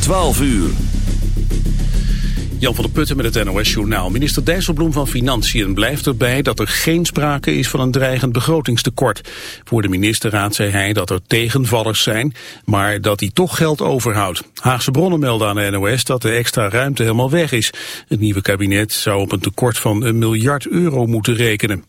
12 uur. Jan van der Putten met het NOS-journaal. Minister Dijsselbloem van Financiën blijft erbij dat er geen sprake is van een dreigend begrotingstekort. Voor de ministerraad zei hij dat er tegenvallers zijn, maar dat hij toch geld overhoudt. Haagse bronnen melden aan de NOS dat de extra ruimte helemaal weg is. Het nieuwe kabinet zou op een tekort van een miljard euro moeten rekenen.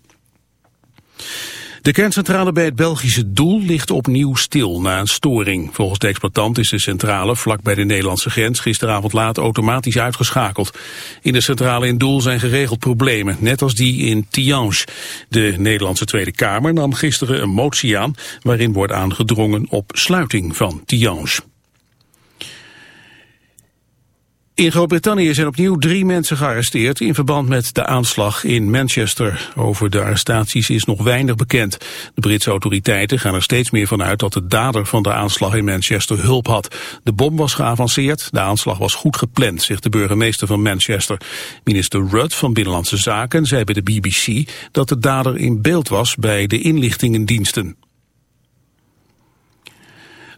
De kerncentrale bij het Belgische Doel ligt opnieuw stil na een storing. Volgens de exploitant is de centrale vlak bij de Nederlandse grens gisteravond laat automatisch uitgeschakeld. In de centrale in Doel zijn geregeld problemen, net als die in Tiange. De Nederlandse Tweede Kamer nam gisteren een motie aan waarin wordt aangedrongen op sluiting van Tiange. In Groot-Brittannië zijn opnieuw drie mensen gearresteerd in verband met de aanslag in Manchester. Over de arrestaties is nog weinig bekend. De Britse autoriteiten gaan er steeds meer van uit dat de dader van de aanslag in Manchester hulp had. De bom was geavanceerd, de aanslag was goed gepland, zegt de burgemeester van Manchester. Minister Rudd van Binnenlandse Zaken zei bij de BBC dat de dader in beeld was bij de inlichtingendiensten.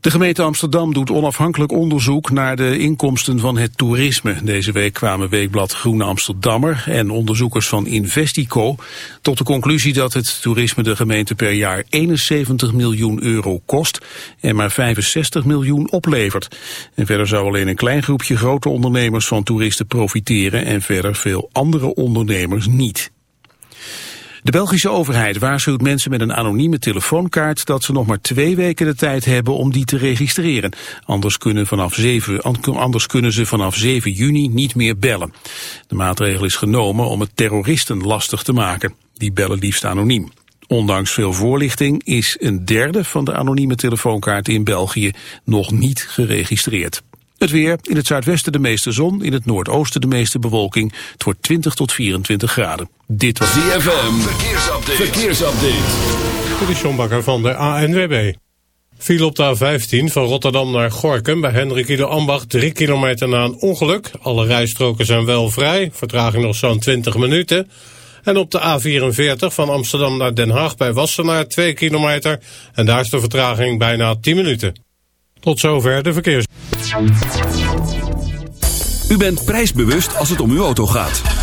De gemeente Amsterdam doet onafhankelijk onderzoek naar de inkomsten van het toerisme. Deze week kwamen Weekblad Groene Amsterdammer en onderzoekers van Investico tot de conclusie dat het toerisme de gemeente per jaar 71 miljoen euro kost en maar 65 miljoen oplevert. En verder zou alleen een klein groepje grote ondernemers van toeristen profiteren en verder veel andere ondernemers niet. De Belgische overheid waarschuwt mensen met een anonieme telefoonkaart dat ze nog maar twee weken de tijd hebben om die te registreren. Anders kunnen, vanaf 7, anders kunnen ze vanaf 7 juni niet meer bellen. De maatregel is genomen om het terroristen lastig te maken. Die bellen liefst anoniem. Ondanks veel voorlichting is een derde van de anonieme telefoonkaarten in België nog niet geregistreerd. Het weer, in het zuidwesten de meeste zon, in het noordoosten de meeste bewolking. Het wordt 20 tot 24 graden. Dit was DFM. verkeersupdate. verkeersupdate. Dit is John van de ANWB. Viel op de A15 van Rotterdam naar Gorkum bij Hendrik Ido Ambacht 3 kilometer na een ongeluk. Alle rijstroken zijn wel vrij, vertraging nog zo'n 20 minuten. En op de A44 van Amsterdam naar Den Haag bij Wassenaar 2 kilometer. En daar is de vertraging bijna 10 minuten. Tot zover de verkeers. U bent prijsbewust als het om uw auto gaat.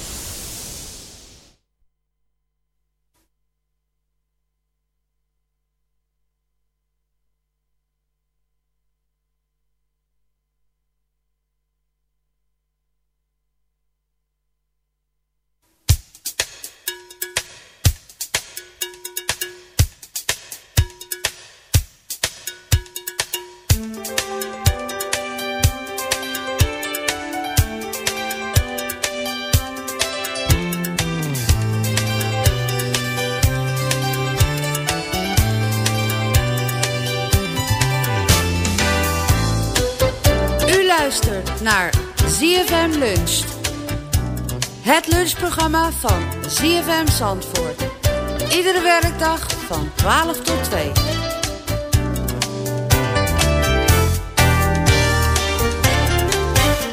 Van ZFM Zandvoort. Iedere werkdag van 12 tot 2.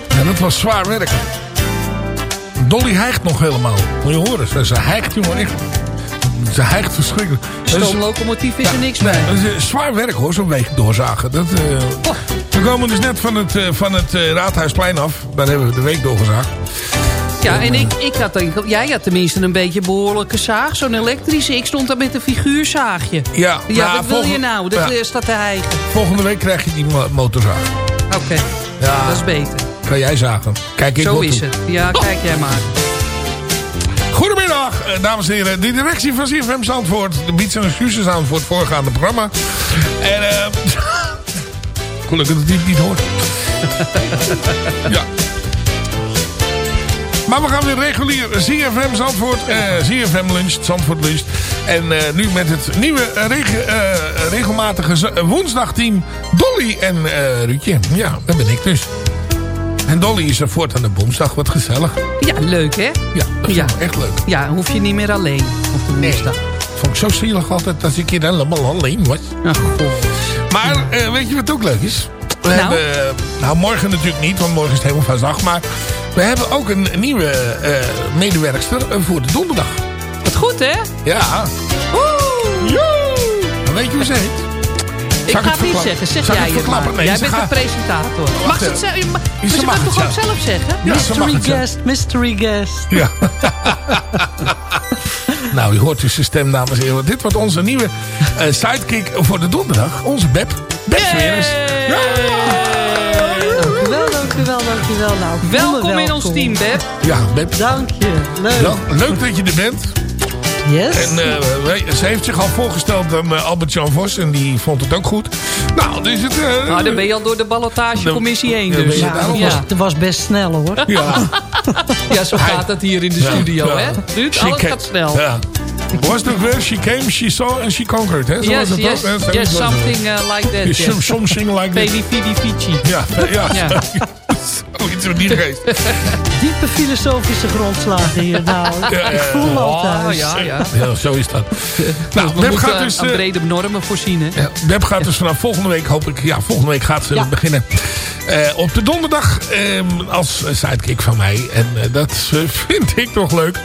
Ja, dat was zwaar werk. Dolly hijgt nog helemaal. Moet je horen. Ze, ze hijgt, jongen, echt. Ze hijgt verschrikkelijk. Is- Stoomlocomotief is er niks nee, mee. dat is zwaar werk hoor, zo'n week doorzagen. Dat, eh, We komen dus net van het, eh, van het eh, Raadhuisplein af. Daar hebben we de week doorgezaagd. Ja, en ik, ik had, denk- jij had tenminste een beetje een behoorlijke zaag. Zo'n elektrische. Ik stond daar met een figuurzaagje. Ja, Ja, wat wil je nou? Dat ja, staat te hijgen. volgende week krijg je die mo- motorzaag. Oké, Ja. dat is beter. Kan jij zagen. Kijk, ik Zo is toe. het. Ja, kijk jij maar. Goedemiddag, eh, dames en heren. De directie van CFM Zandvoort biedt zijn excuses aan voor het voorgaande programma. En eh gelukkig dat hij het niet hoort. ja. Maar we gaan weer regulier CFM Zandvoort, eh CFM Lunch, Zandvoort Lunch. En eh, nu met het nieuwe eh, reg- eh, regelmatige eh, woensdagteam Dolly en eh Ruudje. Ja, dat ben ik dus. En Dolly is er voortaan de woensdag, wat gezellig. Ja, leuk hè? Ja, dat Ja. echt leuk. Ja, hoef je niet meer alleen op de woensdag. Vond ik zo zielig altijd als ik hier helemaal alleen was. Ach. Maar weet je wat ook leuk is? We Nou? hebben, nou morgen natuurlijk niet, want morgen is het helemaal van dag. Maar we hebben ook een nieuwe eh, medewerkster eh, voor de donderdag. Wat goed hè? Ja. Woe! Dan weet je hoe ze heet? Ik ga het niet zeggen, zeg jij het maar. Nee, jij ze bent de presentator. Mag ze het zeggen? Ze ze mag het het toch ook zelf. zeggen? Ja, ze Mystery zelf. guest, mystery guest. Ja. nou, je hoort dus de stem, dames en heren. Dit wordt onze nieuwe eh, sidekick voor de donderdag. Onze Beb. Beb. Ja. Dank u wel, dank u wel, dank u wel. Nou, Welkom in ons team, Beb. Ja, Beb. Dank je. Leuk. Wel, leuk dat je er bent. Yes. En eh, wij- ze heeft zich al voorgesteld aan eh, Albert-Jan Vos. En die vond het ook goed. Nou, dus het... eh, Nou, dan ben je al door de ballotagecommissie heen dus. ja, Ja. was, dat was best snel hoor. Ja. ja, zo gaat dat hier in de Ja. studio, Ja. hè? Ruud, alles gaat snel. Ja. Was het ook weer? She came, she saw and she conquered. Hè? Zo was Yes, het yes, ook, yes, was het. something uh, like that. Yes, Something like that. Pedi fidi fici. Ja, ja. Zoiets in die geest. Diepe filosofische grondslagen hier. Nou, Ja, ik voel me al Oh, thuis. ja, ja. Ja, zo is dat. Nou, We Web moeten gaat dus... aan eh, brede normen voorzien, hè? Ja, Web gaat dus vanaf volgende week, hoop ik... Ja, volgende week gaat ze Ja. beginnen. eh, op de donderdag ehm, als sidekick van mij. En eh, dat vind ik toch leuk.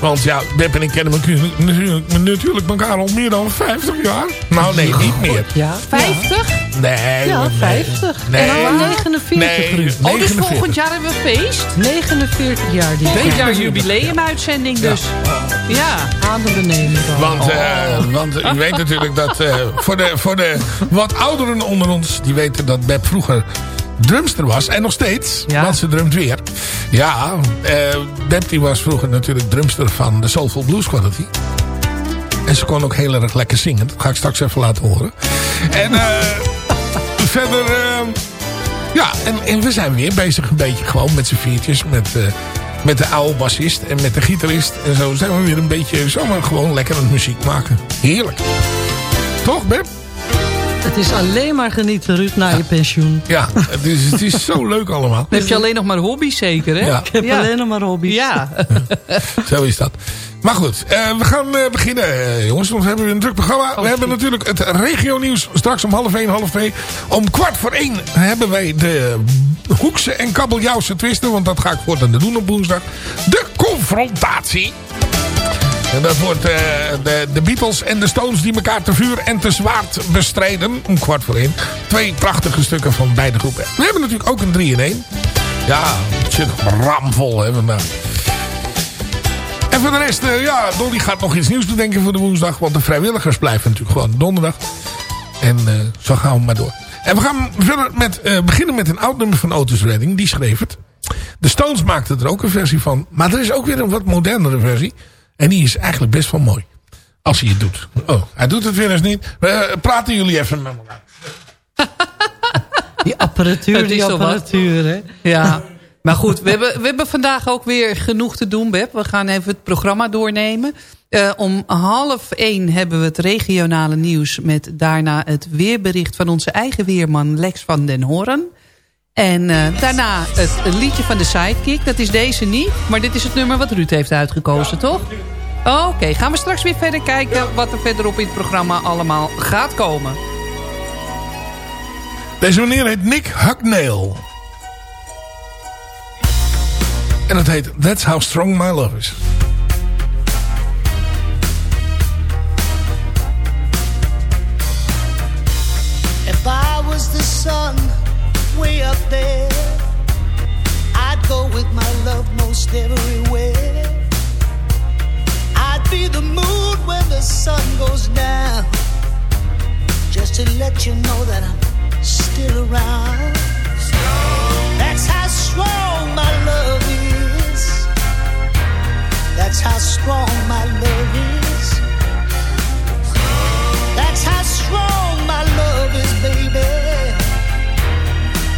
Want ja, Web en ik kennen elkaar natuurlijk, natuurlijk elkaar al meer dan 50 jaar. Nou, nee, niet meer. Ja, 50? Nee. Ja, nee. 50. Nee. En al 49 Nee, Ruud. Oh, dus 49. volgend jaar hebben we feest? 49 jaar dit Volgend jaar jubileumuitzending dus. Ja. Aan de beneden dan. Want, eh, want u weet natuurlijk dat eh, voor, de, voor de wat ouderen onder ons... die weten dat Beb vroeger drumster was. En nog steeds, Ja. want ze drumt weer. Ja, eh Beb die was vroeger natuurlijk drumster van de Soulful Blues Quality. En ze kon ook heel erg lekker zingen. Dat ga ik straks even laten horen. En eh, verder... ja, en, en we zijn weer bezig een beetje gewoon met z'n viertjes. Met, eh, met de oude bassist en met de gitarist. En zo zijn we weer een beetje zomaar gewoon lekker aan muziek maken. Heerlijk. Toch, Beb? Het is alleen maar genieten, Ruud, na je pensioen. Ja, het is, het is zo leuk allemaal. Dan heb je alleen nog maar hobby's zeker, hè? Ja. Ik heb Ja. alleen nog maar hobby's. Ja. Zo is dat. Maar goed, eh, we gaan eh, beginnen eh, jongens. Want we hebben een druk programma. we hebben natuurlijk het regio nieuws straks om half één, half twee. Om kwart voor één hebben wij de Hoekse en Kabeljauwse twisten. Want dat ga ik voortaan doen op woensdag. De confrontatie. En dat wordt eh, de, Beatles en de Stones die elkaar te vuur en te zwaard bestrijden. Om kwart voor één. Twee prachtige stukken van beide groepen. We hebben natuurlijk ook een 3 in 1. Ja, het zit ramvol hè vandaag. En voor de rest, eh, ja, Dolly gaat nog iets nieuws bedenken voor de woensdag. Want de vrijwilligers blijven natuurlijk gewoon donderdag. En eh, zo gaan we maar door. En we gaan verder met, beginnen met een oud nummer van Otis Redding. Die schreef het. De Stones maakten er ook een versie van. Maar er is ook weer een wat modernere versie. En die is eigenlijk best wel mooi. Als hij het doet. Oh, hij doet het weer eens niet. Eh, praten jullie even met elkaar. Die apparatuur, die apparatuur, hè. Ja. Maar goed, we hebben, we hebben vandaag ook weer genoeg te doen, Beb. We gaan even het programma doornemen. Eh, om half één hebben we het regionale nieuws... met daarna het weerbericht van onze eigen weerman Lex van den Hoorn. En eh, daarna het, liedje van de Sidekick. Dat is deze niet, maar dit is het nummer wat Ruud heeft uitgekozen, toch? Oké, gaan we straks weer verder kijken wat er verderop in het programma allemaal gaat komen. Deze meneer heet Nick Hucknall. En het heet That's How Strong My Love Is. If I was the sun way up there, I'd go with my love most everywhere. I'd be the moon when the sun goes down, just to let you know that I'm still around. That's how strong my love is. That's how strong my love is. That's how strong my love is, baby.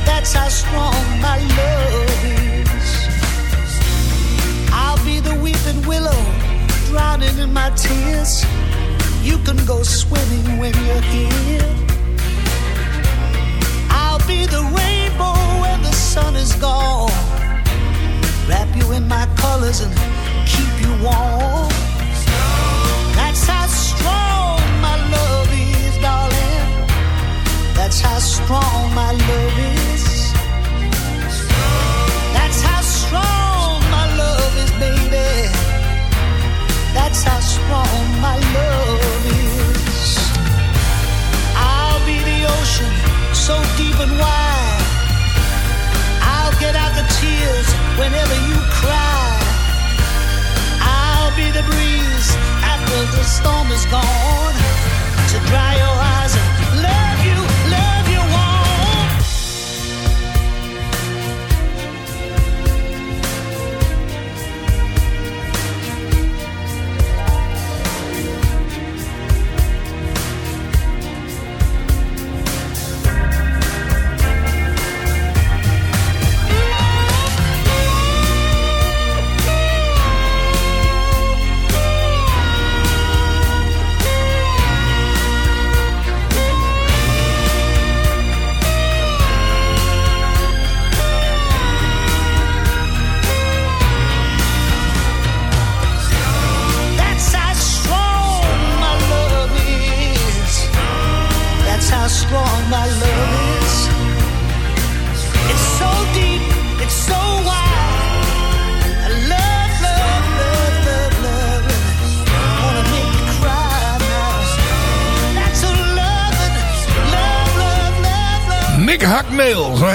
That's how strong my love is. I'll be the weeping willow, drowning in my tears. You can go swimming when you're here. I'll be the rainbow when the sun is gone. Wrap you in my colors and keep you warm. That's how strong my love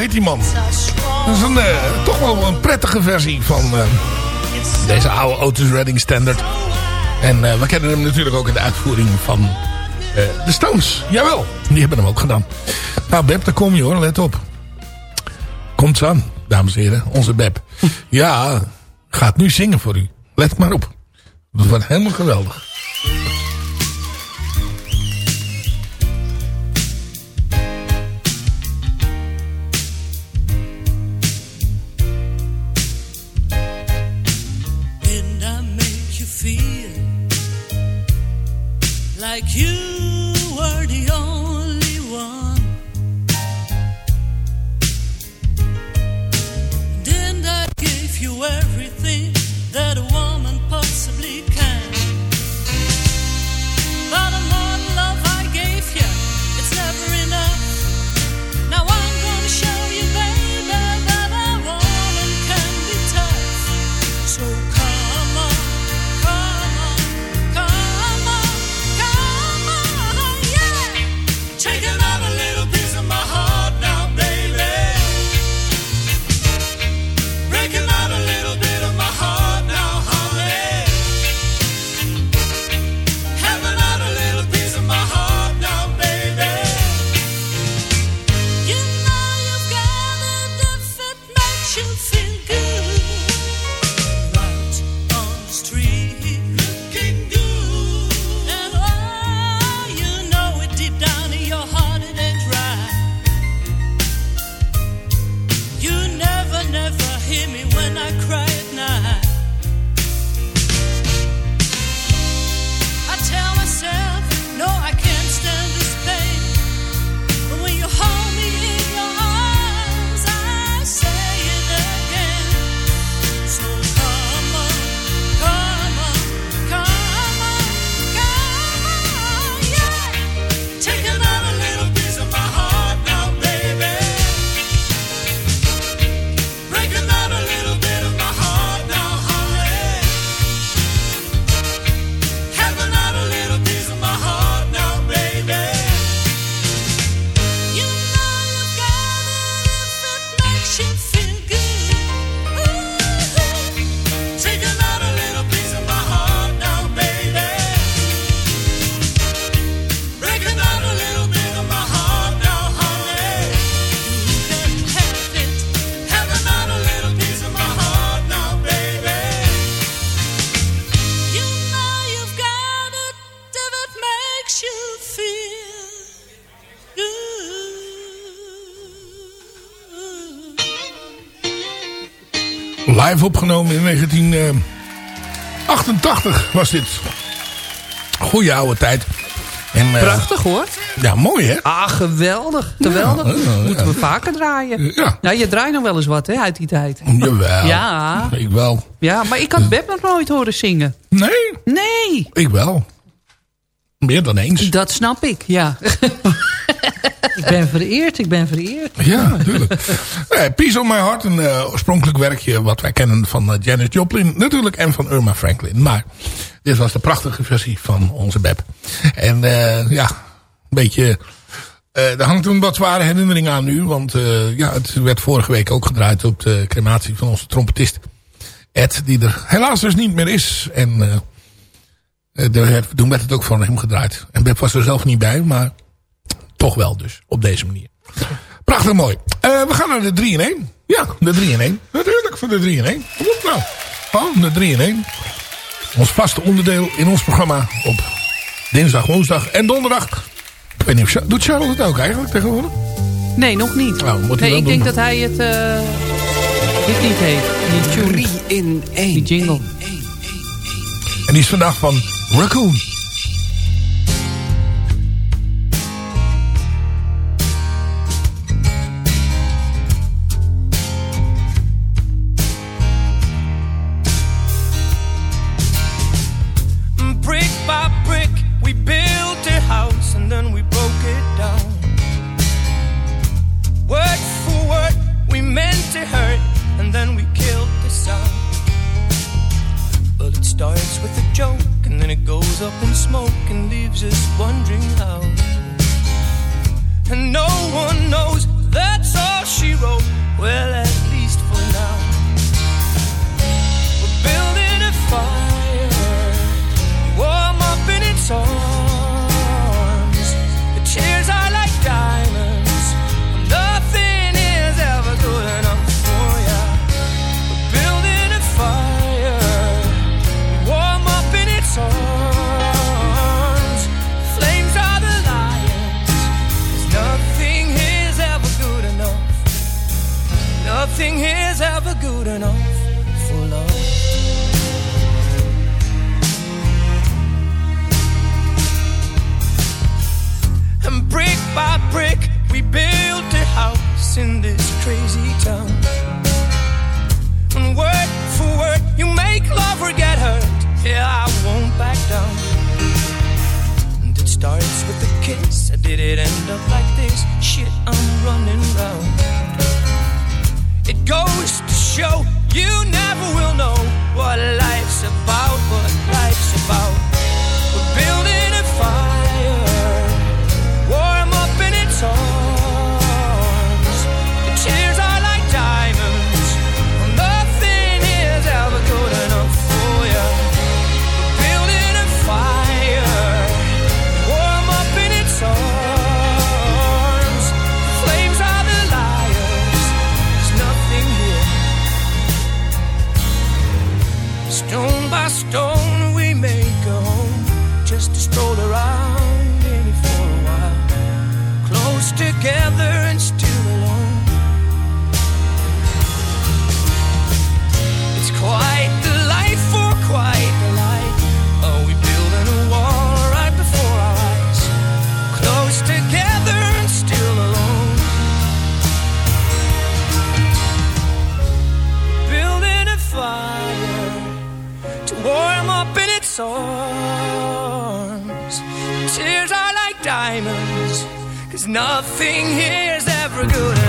heet die man. Dat is een, eh, toch wel een prettige versie van eh, deze oude Otis Redding standard. En eh, we kennen hem natuurlijk ook in de uitvoering van de Stones. Jawel, die hebben hem ook gedaan. Nou Beb, daar kom je hoor, let op. Komt ze aan, dames en heren, onze Beb. Ja, gaat nu zingen voor u. Let maar op. Dat wordt helemaal geweldig. Live opgenomen in 1988 was dit. Goeie oude tijd. En, eh, Prachtig hoor. Ja, mooi hè? Ah, geweldig. Geweldig. Ja, ja, ja. Moeten we vaker draaien. Ja. Ja, je draait nog wel eens wat hè, uit die tijd. Jawel. Ja. Ik wel. Ja, maar ik had Beb nog nooit horen zingen. Nee, Nee, ik wel. Meer dan eens. dat snap ik, ja. Ik ben vereerd, ik ben vereerd. Ja, natuurlijk. nee, Peace on My Heart, een eh, oorspronkelijk werkje wat wij kennen van eh, Janis Joplin natuurlijk en van Irma Franklin. Maar dit was de prachtige versie van onze Beb. En eh, ja, een beetje... eh er hangt een wat zware herinnering aan nu. Want ja, het werd vorige week ook gedraaid op de crematie van onze trompetist. Ed, die er helaas dus niet meer is. En daar- toen werd het ook van hem gedraaid. En Beb was er zelf niet bij, maar toch wel dus. Op deze manier. Prachtig mooi. Eh, we gaan naar de 3 in 1. Ja, de 3 in 1. Natuurlijk, voor de 3 in 1. Kom op nou. Oh, de 3 in 1. Ons vaste onderdeel in ons programma op dinsdag, woensdag en donderdag. Ik weet niet of... Doet Charles het ook eigenlijk tegenwoordig? Nee, nog niet. Nou, moet hij nee, wel ik doen. denk dat hij het eh, dit niet heeft. Die tune. 3 in 1. Die jingle. En die is vandaag van Raccoon. It end up like this? Shit, I'm running round. It goes to show you never will know what life's about, nothing here's ever good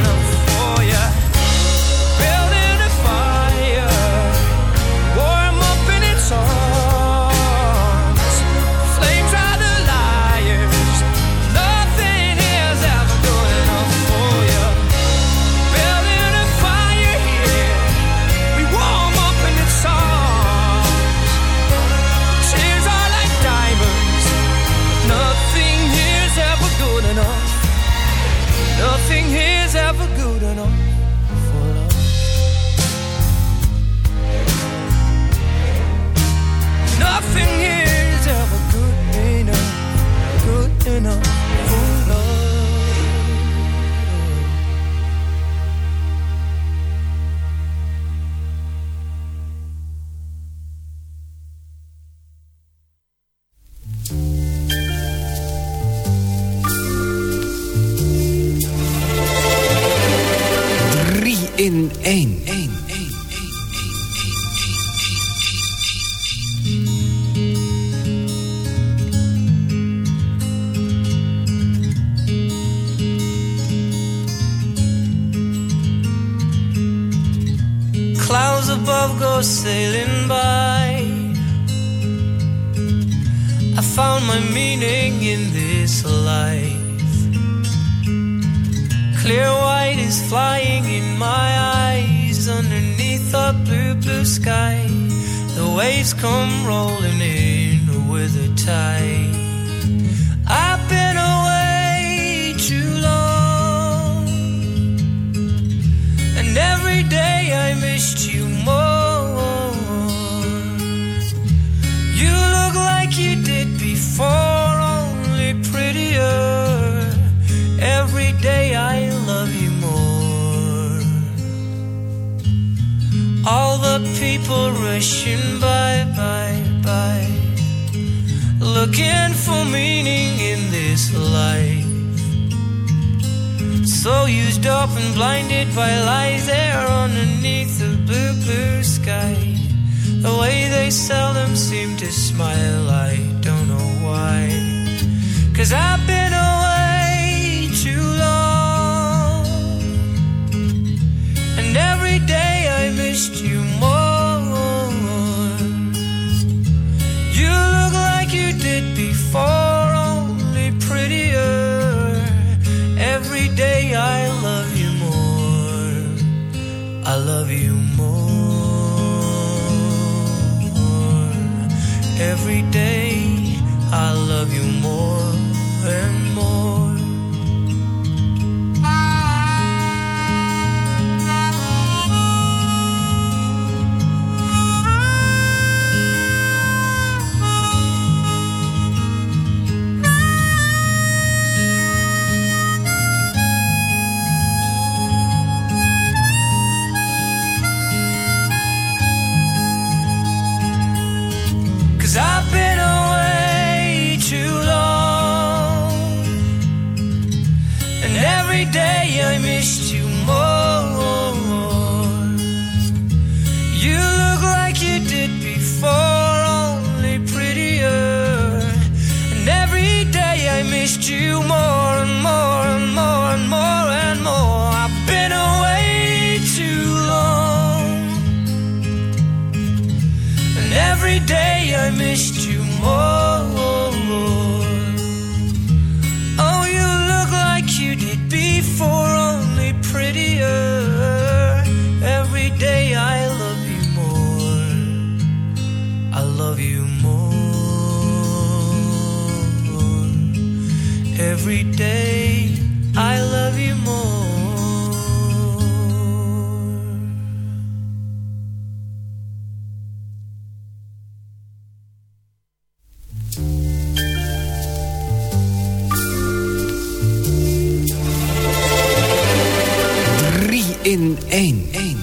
1. 1.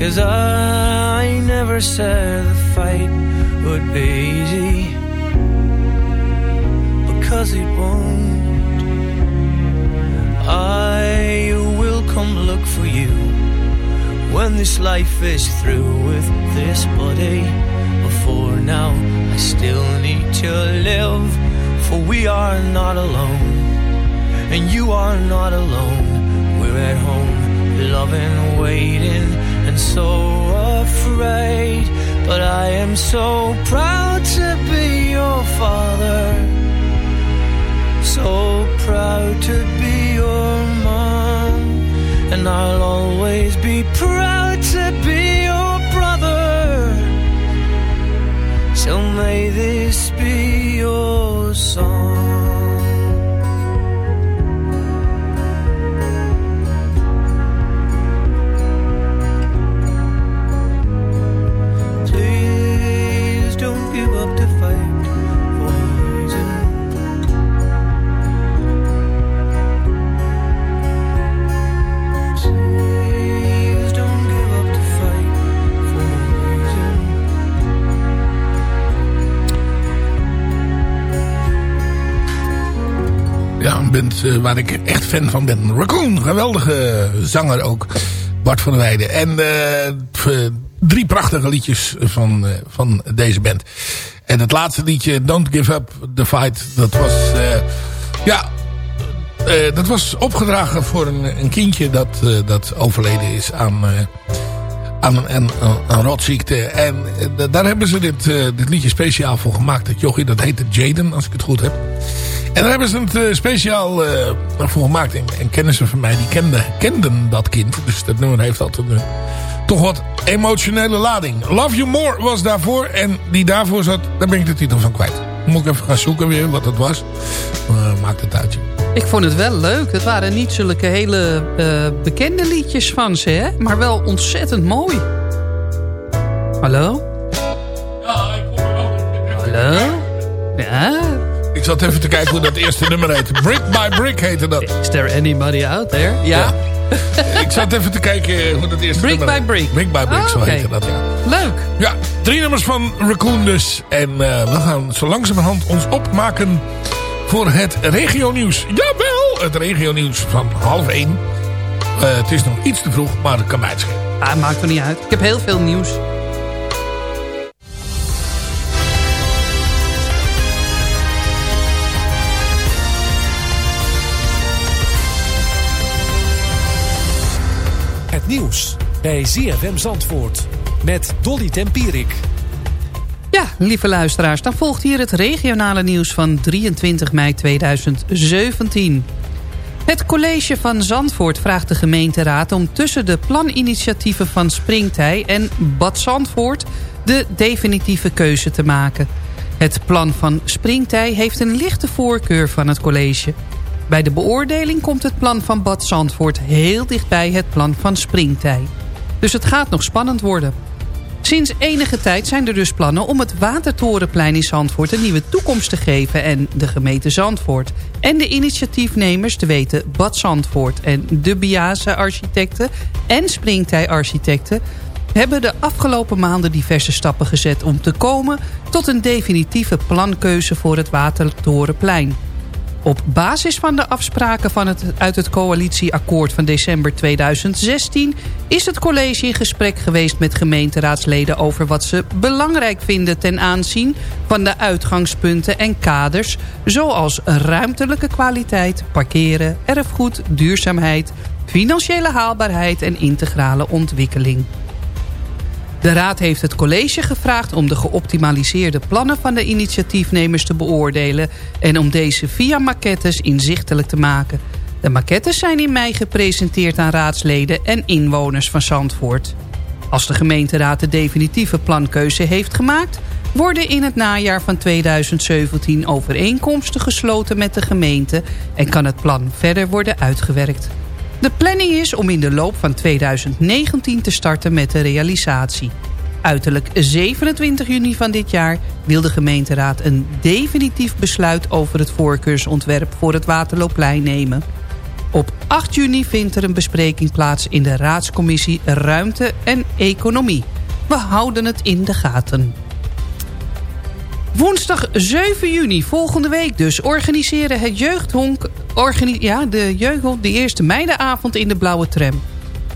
Cause I never said the fight would be easy because it won't. I will come look for you when this life is through with this body. Before now, I still need to live, for we are not alone, and you are not alone. We're at home, loving, waiting, and so afraid. But I am so proud to be your father, so proud to be your mom, and I'll always be proud to be your brother. So may this be your song. Eh, waar ik echt fan van ben. Raccoon, geweldige zanger ook. Bart van der Weijden. En eh, v- drie prachtige liedjes van, eh, van deze band. En het laatste liedje, Don't Give Up The Fight, dat was... eh, ja, eh, dat was opgedragen voor een, een kindje dat, eh, dat overleden is aan... eh, aan een, rotziekte. En eh, daar hebben ze dit, eh, dit liedje speciaal voor gemaakt. Dat jochie, dat heette Jaden, als ik het goed heb. En daar hebben ze het eh, speciaal eh, voor gemaakt. En, en kennissen van mij, die kenden, kenden dat kind. Dus dat nummer heeft altijd een, toch wat emotionele lading. Love You More was daarvoor. En die daarvoor zat, daar ben ik de titel van kwijt. Moet ik even gaan zoeken weer wat het was. Maar maakt het uit. Ik vond het wel leuk. Het waren niet zulke hele eh, bekende liedjes van ze, hè? Maar wel ontzettend mooi. Hallo? Hallo? Ja? Ik zat even te kijken hoe dat eerste nummer heette. Brick by Brick heette dat. Is there anybody out there? Ja? Ik zat even te kijken hoe dat eerste Brick nummer by. Brick. Brick by Brick, Ah, zo heette dat, ja. Leuk. Ja, drie nummers van Raccoon dus. En eh, we gaan zo langzamerhand ons opmaken voor het regionieuws. Jawel, het regionieuws van half één. Eh, het is nog iets te vroeg, maar dat kan mij het schelen. Ah, maakt er niet uit. Ik heb heel veel nieuws. Nieuws bij ZFM Zandvoort met Dolly Tempierik. Ja, lieve luisteraars, dan volgt hier het regionale nieuws van 23 mei 2017. Het college van Zandvoort vraagt de gemeenteraad om tussen de planinitiatieven van Springtij en Bad Zandvoort de definitieve keuze te maken. Het plan van Springtij heeft een lichte voorkeur van het college. Bij de beoordeling komt het plan van Bad Zandvoort heel dichtbij het plan van Springtij. Dus het gaat nog spannend worden. Sinds enige tijd zijn er dus plannen om het Watertorenplein in Zandvoort een nieuwe toekomst te geven. En de gemeente Zandvoort en de initiatiefnemers, te weten Bad Zandvoort en de Biase architecten en Springtij architecten, hebben de afgelopen maanden diverse stappen gezet om te komen tot een definitieve plankeuze voor het Watertorenplein. Op basis van de afspraken van het, uit het coalitieakkoord van december 2016... is het college in gesprek geweest met gemeenteraadsleden... over wat ze belangrijk vinden ten aanzien van de uitgangspunten en kaders... zoals ruimtelijke kwaliteit, parkeren, erfgoed, duurzaamheid... financiële haalbaarheid en integrale ontwikkeling. De raad heeft het college gevraagd om de geoptimaliseerde plannen van de initiatiefnemers te beoordelen en om deze via maquettes inzichtelijk te maken. De maquettes zijn in mei gepresenteerd aan raadsleden en inwoners van Zandvoort. Als de gemeenteraad de definitieve plankeuze heeft gemaakt... worden in het najaar van 2017 overeenkomsten gesloten met de gemeente... en kan het plan verder worden uitgewerkt. De planning is om in de loop van 2019 te starten met de realisatie. Uiterlijk 27 juni van dit jaar wil de gemeenteraad een definitief besluit over het voorkeursontwerp voor het Waterloopplein nemen. Op 8 juni vindt er een bespreking plaats in de raadscommissie Ruimte en Economie. We houden het in de gaten. Woensdag 7 juni, volgende week dus, organiseren het jeugdhonk... Ja, de jeugdhonk de eerste meidenavond in de Blauwe Tram.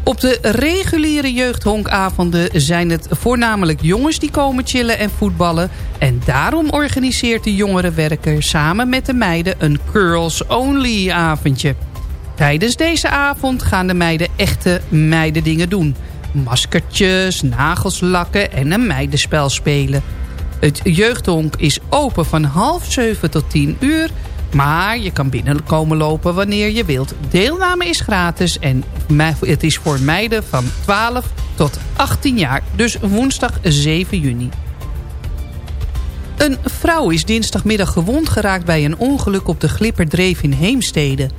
Op de reguliere jeugdhonkavonden zijn het voornamelijk jongens die komen chillen en voetballen. En daarom organiseert de jongerenwerker samen met de meiden een Girls Only avondje. Tijdens deze avond gaan de meiden echte meidendingen doen. Maskertjes, nagels lakken en een meidenspel spelen. Het jeugdhonk is open van half zeven tot tien uur... maar je kan binnenkomen lopen wanneer je wilt. Deelname is gratis en het is voor meiden van 12 tot 18 jaar. Dus woensdag 7 juni. Een vrouw is dinsdagmiddag gewond geraakt bij een ongeluk op de Glipperdreef in Heemstede.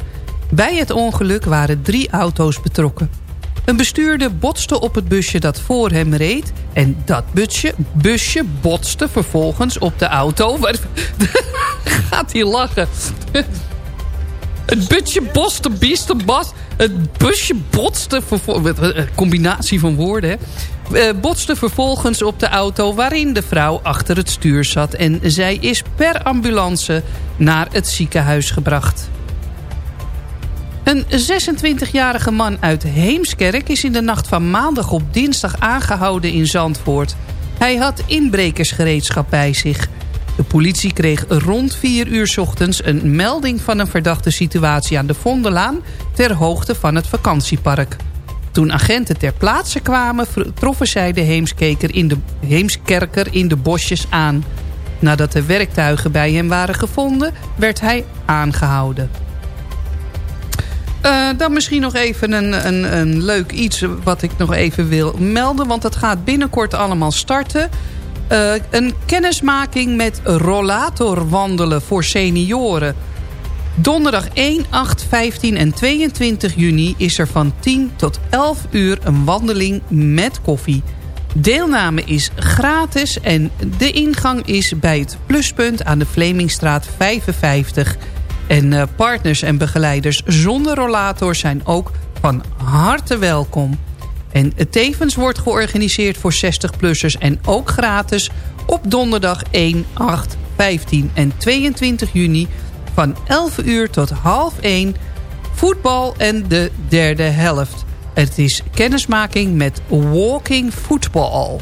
Bij het ongeluk waren drie auto's betrokken. Een bestuurder botste op het busje dat voor hem reed... en dat busje, busje botste vervolgens op de auto... Waar, gaat hij lachen? Het busje botste, biste bas... Het busje botste... Een combinatie van woorden, hè? Eh, botste vervolgens op de auto waarin de vrouw achter het stuur zat... en zij is per ambulance naar het ziekenhuis gebracht. Een 26-jarige man uit Heemskerk is in de nacht van maandag op dinsdag aangehouden in Zandvoort. Hij had inbrekersgereedschap bij zich. De politie kreeg rond 4 uur ochtends een melding van een verdachte situatie aan de Vondelaan... ter hoogte van het vakantiepark. Toen agenten ter plaatse kwamen troffen zij de Heemskerker in de, Heemskerker in de bosjes aan. Nadat de werktuigen bij hem waren gevonden, werd hij aangehouden. Uh, dan misschien nog even een, een, een leuk iets wat ik nog even wil melden. Want dat gaat binnenkort allemaal starten. Uh, een kennismaking met rollatorwandelen voor senioren. Donderdag 1, 8, 15 en 22 juni is er van 10 tot 11 uur een wandeling met koffie. Deelname is gratis en de ingang is bij het pluspunt aan de Vlemingstraat 55. En uh, partners en begeleiders zonder rollator zijn ook van harte welkom. En tevens wordt georganiseerd voor 60-plussers en ook gratis op donderdag 1, 8, 15 en 22 juni van 11 uur tot half 1 voetbal en de derde helft. Het is kennismaking met walking football.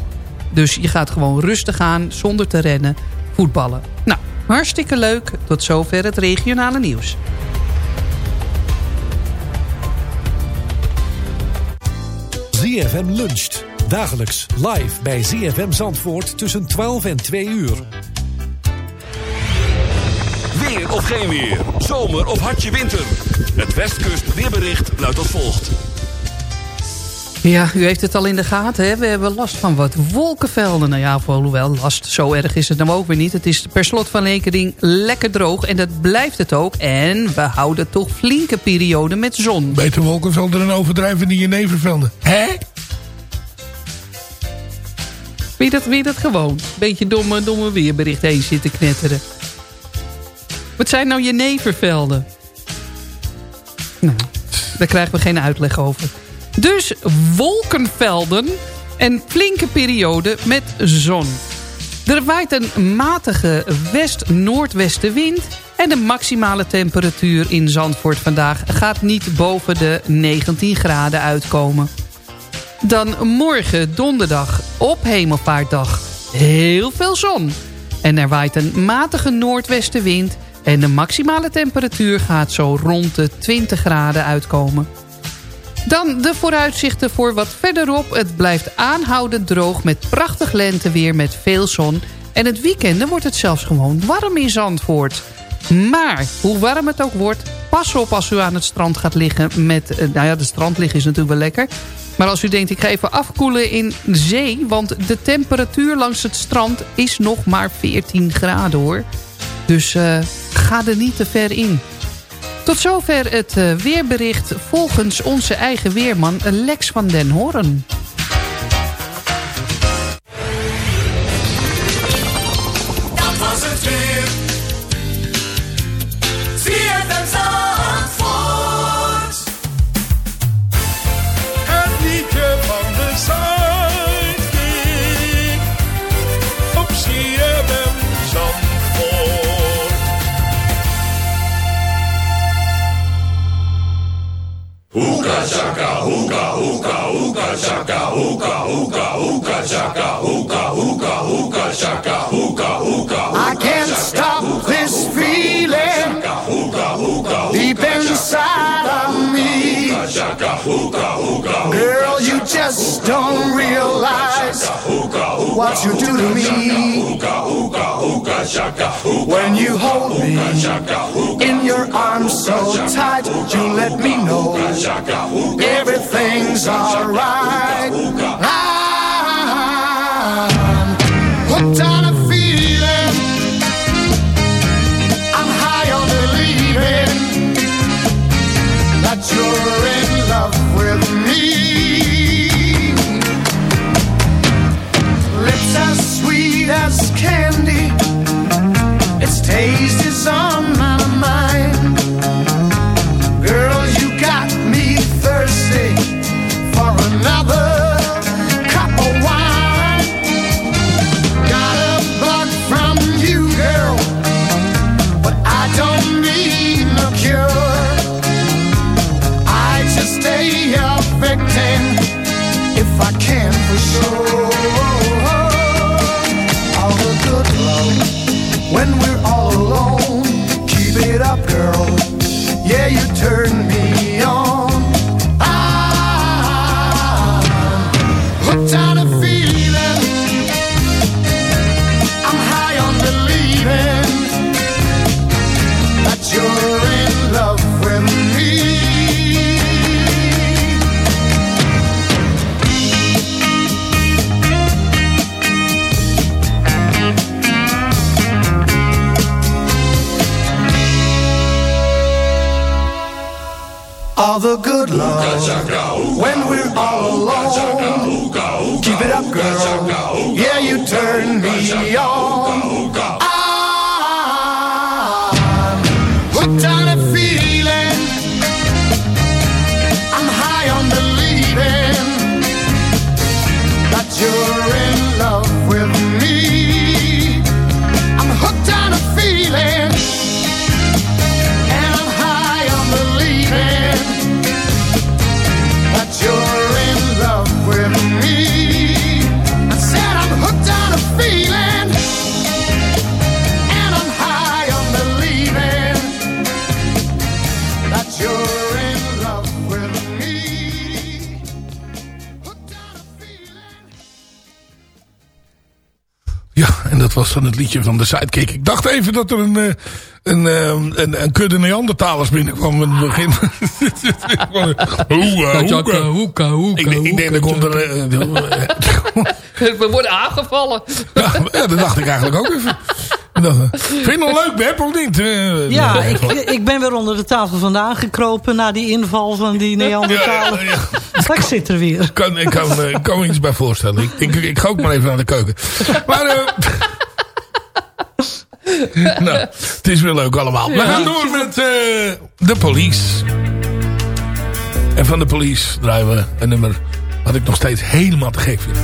Dus je gaat gewoon rustig aan, zonder te rennen, voetballen. Nou, hartstikke leuk. Tot zover het regionale nieuws. ZFM luncht. Dagelijks live bij ZFM Zandvoort tussen 12 en 2 uur. Weer of geen weer. Zomer of hartje winter. Het Westkust weerbericht luidt als volgt. Ja, u heeft het al in de gaten. Hè? We hebben last van wat wolkenvelden. Nou ja, hoewel last, zo erg is het nou ook weer niet. Het is per slot van rekening lekker droog. En dat blijft het ook. En we houden toch flinke perioden met zon. Beter wolkenvelden dan overdrijven die nevenvelden. Hè? Wie dat, wie dat gewoon? Beetje domme, domme weerbericht heen zitten knetteren. Wat zijn nou je nevenvelden? Nou, daar krijgen we geen uitleg over. Dus wolkenvelden en flinke periode met zon. Er waait een matige west-noordwestenwind... en de maximale temperatuur in Zandvoort vandaag... gaat niet boven de 19 graden uitkomen. Dan morgen donderdag op Hemelvaartdag heel veel zon. En er waait een matige noordwestenwind... en de maximale temperatuur gaat zo rond de 20 graden uitkomen. Dan de vooruitzichten voor wat verderop. Het blijft aanhoudend droog met prachtig lenteweer met veel zon. En het weekende wordt het zelfs gewoon warm in Zandvoort. Maar hoe warm het ook wordt, pas op als u aan het strand gaat liggen. Met, eh, nou ja, de strand liggen is natuurlijk wel lekker. Maar als u denkt, ik ga even afkoelen in zee... want de temperatuur langs het strand is nog maar 14 graden hoor. Dus uh, ga er niet te ver in. Tot zover het uh, weerbericht volgens onze eigen weerman Lex van den Hoorn. uka uka shaka uka uka uka shaka uka uka uka shaka uka uka. I can't stop this feeling deep inside of me. Shaka uka uka just don't realize what you do to me. When you hold me in your arms so tight, you let me know everything's alright. I'm hooked on Ja, en dat was dan het liedje van de Sidekick. Ik dacht even dat er een, eh, een, eh, een, een kudde Neandertalers binnenkwam in het begin. Hoeka, hoeka. hoeka. Ik, denk- ik denk dat komt er... eh, We worden aangevallen. ja, ja, dat dacht ik eigenlijk ook even. Eh, Vind je het nog leuk, Beb, of niet? Eh, Ja, ik, ik ben weer onder de tafel vandaan gekropen na die inval van die Neandertalen. Ja, ik zit er weer. Ik kan, ik kan, eh, ik kan me iets bij voorstellen. Ik, ik, ik ga ook maar even naar de keuken. Maar, eh nou, het is weer leuk allemaal. We gaan door met eh, de police. En van de police draaien we een nummer wat ik nog steeds helemaal te gek vind.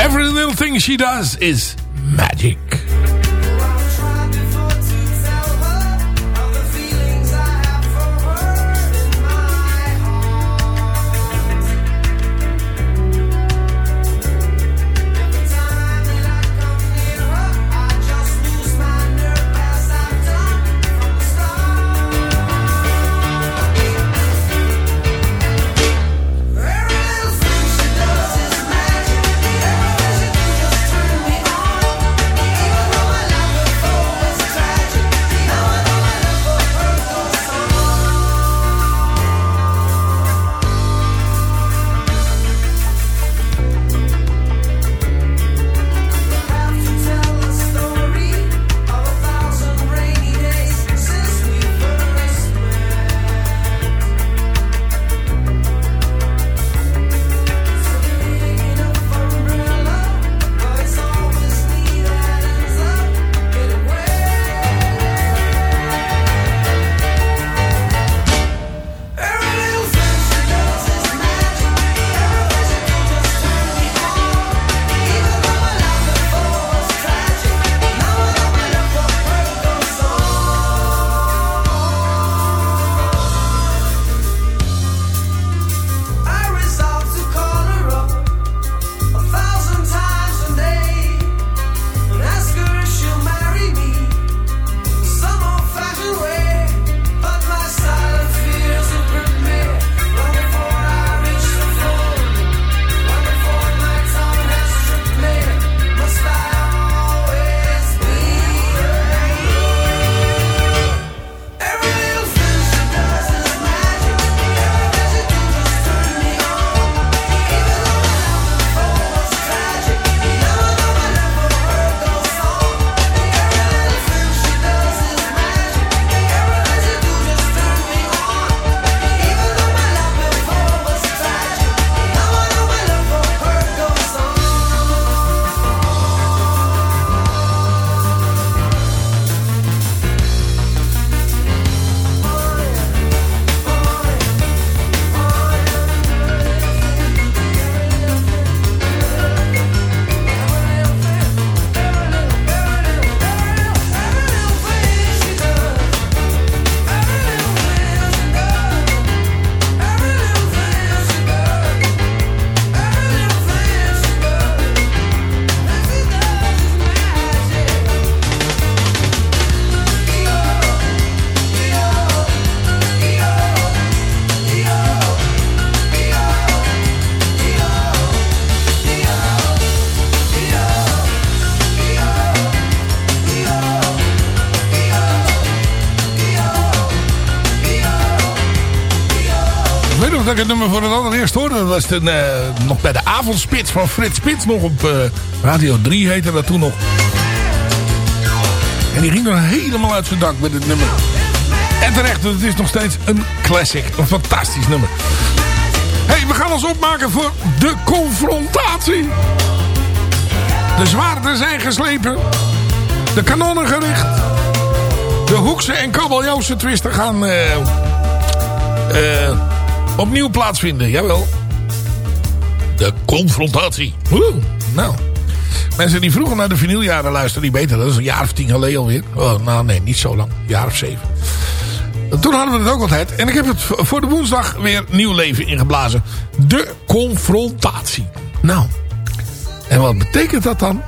Every little thing she does is magic. Ik het nummer voor het allereerst hoorde. Dat was toen, eh, nog bij de avondspits van Frits Spits. Nog op eh, Radio 3 heette dat toen nog. En die ging er helemaal uit zijn dak met dit nummer. En terecht, het is nog steeds een classic. Een fantastisch nummer. hey, we gaan ons opmaken voor de confrontatie. De zwaarden zijn geslepen. De kanonnen gericht. De Hoekse en Kabeljauwse twisten gaan eh, opnieuw plaatsvinden. Jawel. De confrontatie. Oeh, nou. Mensen die vroeger naar de vinyljaren luisterden, die weten dat. is een jaar of tien geleden alweer. Oh, nou nee, niet zo lang. Een jaar of zeven. Toen hadden we het ook altijd. En ik heb het voor de woensdag weer nieuw leven ingeblazen. De confrontatie. Nou. En wat betekent dat dan?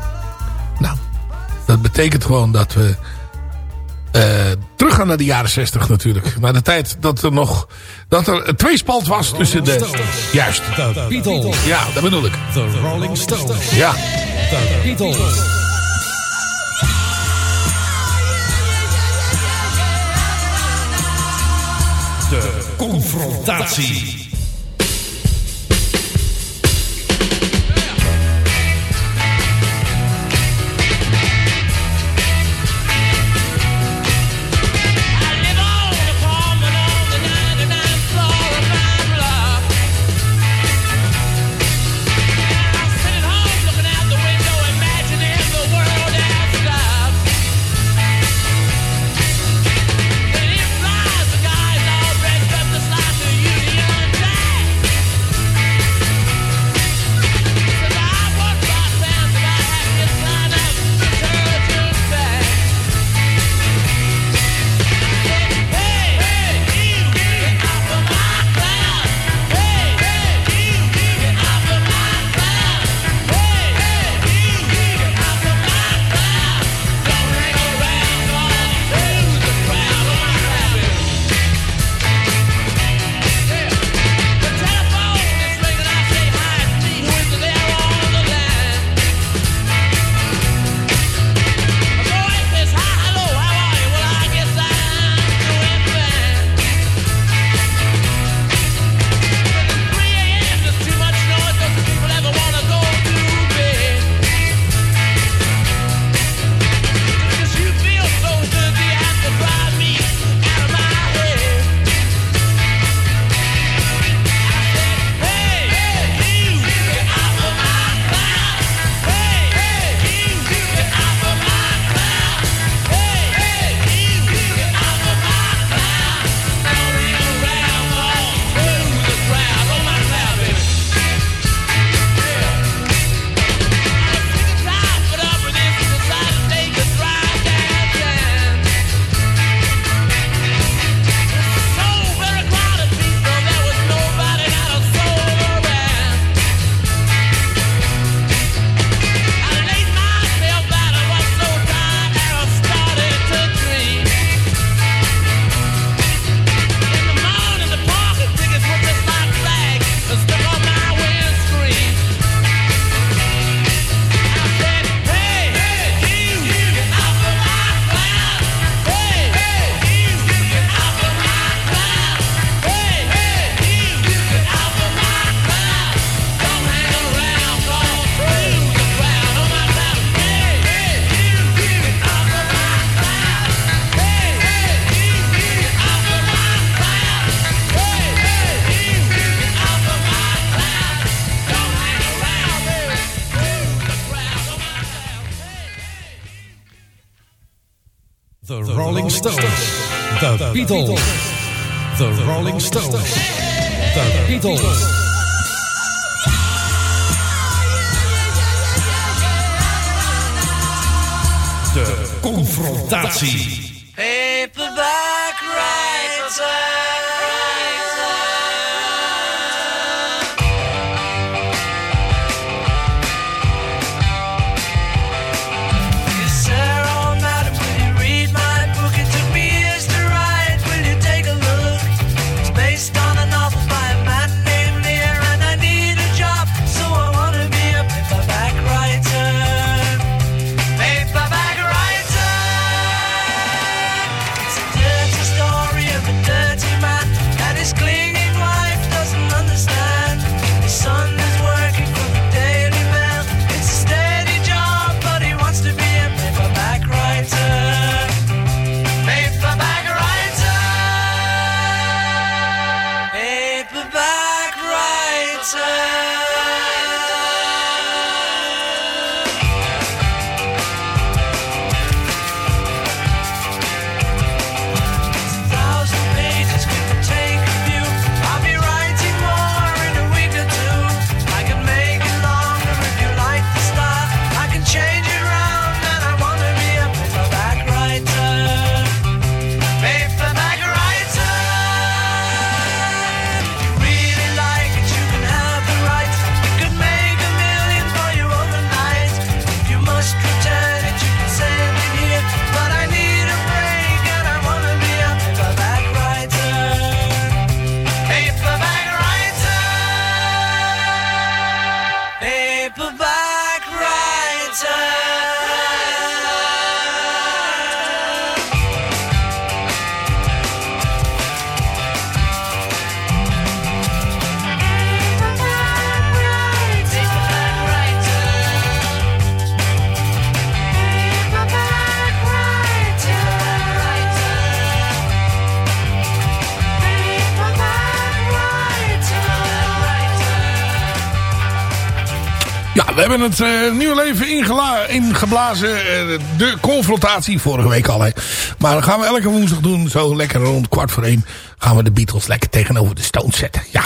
Nou. Dat betekent gewoon dat we... eh terug gaan naar de jaren 60 natuurlijk. Naar de tijd dat er nog... Dat er een tweespalt was tussen de... Juist. The Beatles. Ja, dat bedoel ik. The Rolling Stones. Ja. The Beatles. De confrontatie. Beatles. The Rolling Stones. The Beatles. De confrontatie. Hebben het eh, nieuwe leven ingeblazen. eh, de confrontatie, vorige week al. Hè. Maar dat gaan we elke woensdag doen. Zo lekker rond kwart voor één gaan we de Beatles lekker tegenover de Stones zetten. Ja,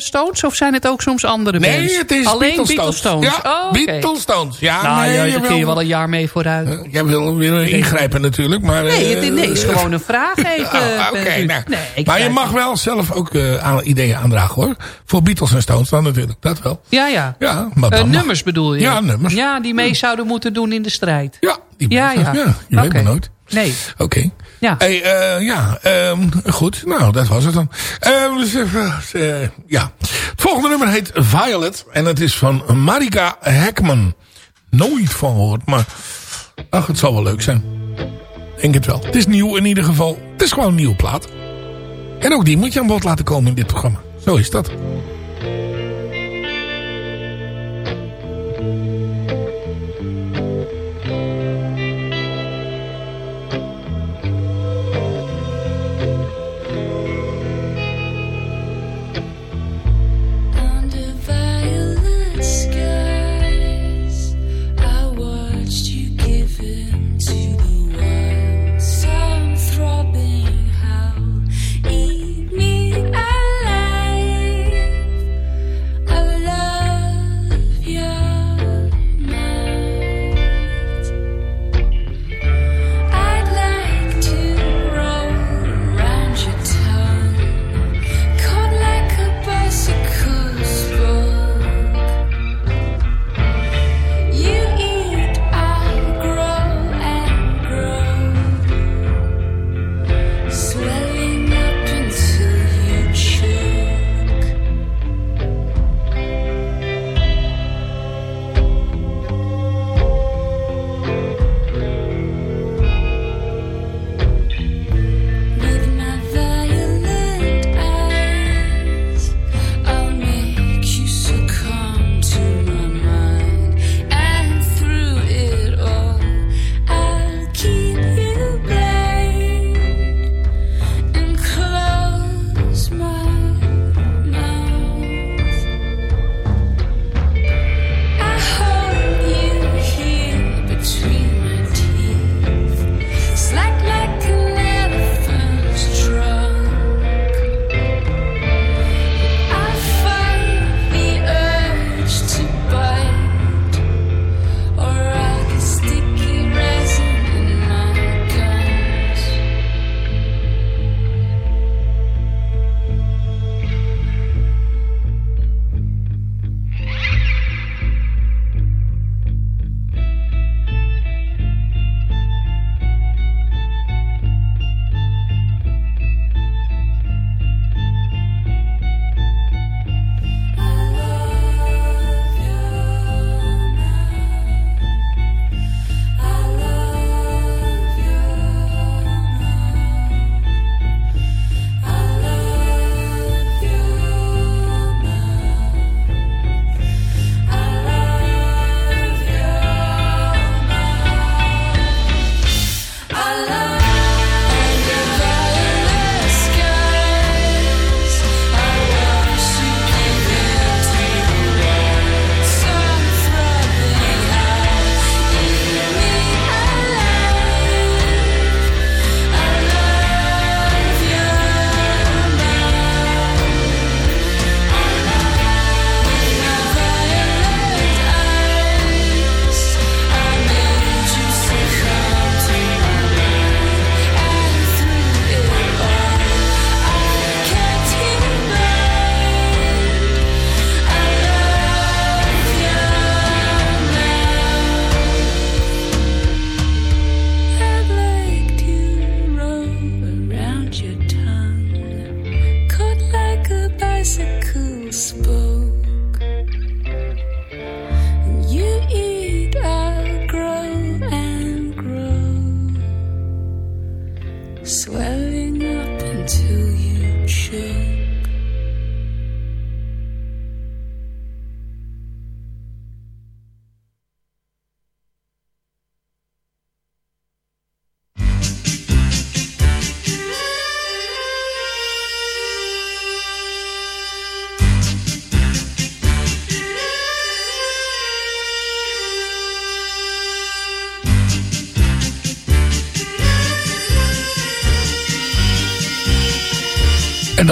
Stones of zijn het ook soms andere Nee, bands? het is Alleen Beatles Beatles Stones. Stones. Ja, oh. Beatles Stones. Ja, nou, nee, ja, daar wil- kun je wel een jaar mee vooruit. Jij wil weer ingrijpen natuurlijk. Maar, Nee, eh, het nee, is gewoon een vraag even. U. nou. Nee, maar je mag wel zelf ook eh, aan, ideeën aandragen hoor. Voor Beatles en Stones dan natuurlijk. Dat wel. Ja, ja. Ja, maar Eh, mag- nummers bedoel je? Ja, nummers. Ja, die mee zouden moeten doen in de strijd. Ja, die ja, ja. ja, je weet Oké. maar nooit. Nee. Oké. Ja. Hey, eh, ja, ehm, goed. Nou, dat was het dan. Ehm, dus, eh, eh, ja. Het volgende nummer heet Violet. En het is van Marika Heckman. Nooit van gehoord, maar... Ach, het zal wel leuk zijn. Denk het wel. Het is nieuw in ieder geval. Het is gewoon een nieuwe plaat. En ook die moet je aan bod laten komen in dit programma. Zo is dat.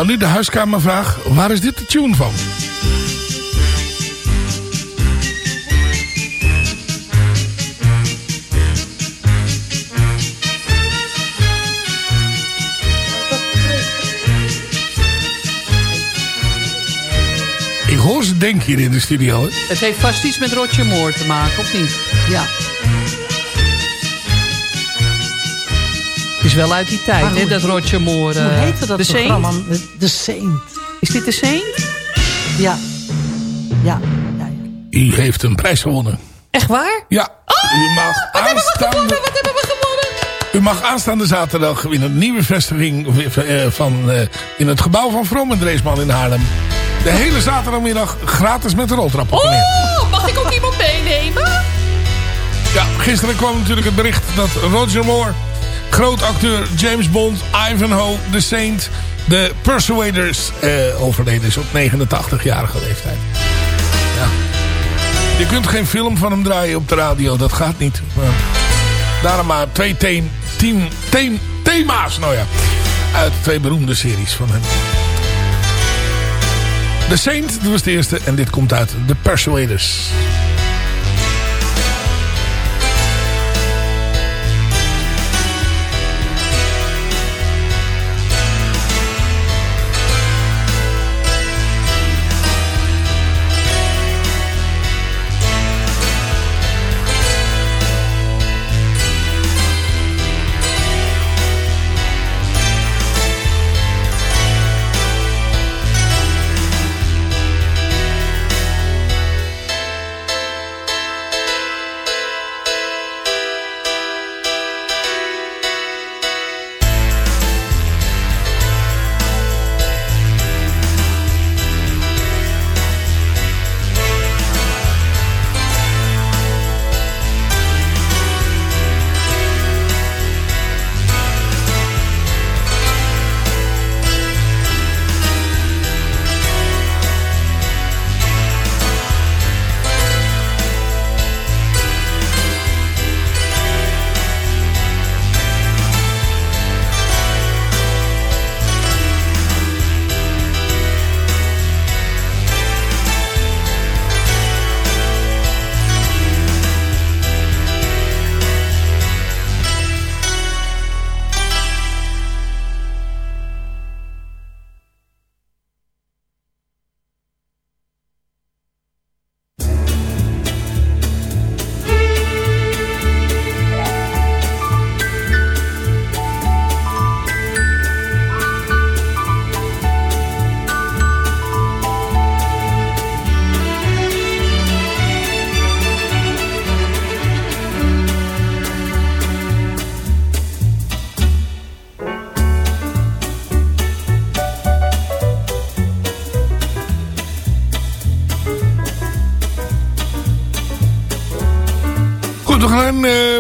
Nu de huiskamervraag. Waar is dit de tune van? Ik hoor ze denken hier in de studio. Hè? Het heeft vast iets met Roger Moore te maken, of niet? Ja. Wel uit die tijd, hè, dat Roger Moore... Hoe eh, heette dat de Saint? programma? De, de Saint. Is dit de Saint? Ja. Ja. U heeft een prijs gewonnen. Echt waar? Ja. u mag aanstaande... Wat hebben we gewonnen? U mag aanstaande zaterdag in een nieuwe vestiging eh, van, eh, in het gebouw van Vroom en Dreesman in Haarlem. De hele zaterdagmiddag gratis met de roltrap op en neer. Oh, mag ik ook iemand meenemen? Ja, gisteren kwam natuurlijk het bericht dat Roger Moore, groot acteur James Bond, Ivanhoe, The Saint, de Persuaders eh, overleden is op 89-jarige leeftijd. Ja. Je kunt geen film van hem draaien op de radio, dat gaat niet. Maar daarom maar twee thema's, nou ja, uit twee beroemde series van hem. The Saint, dat was de eerste en dit komt uit The Persuaders.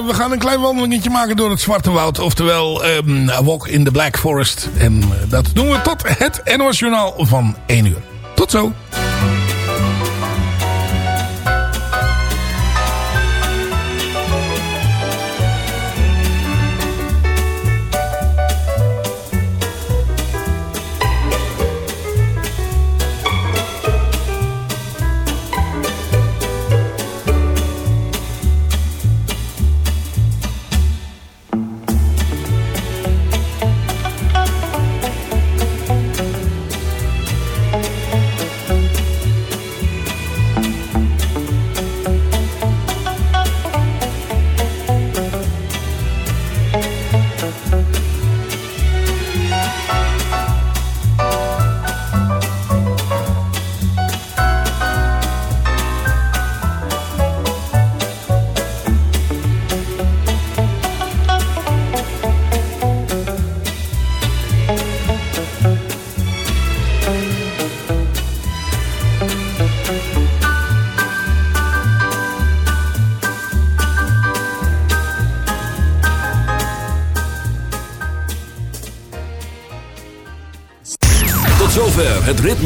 We gaan een klein wandelingetje maken door het Zwarte Woud. Oftewel, ehm, A Walk in the Black Forest. En eh, dat doen we tot het NOS Journaal van 1 uur. Tot zo.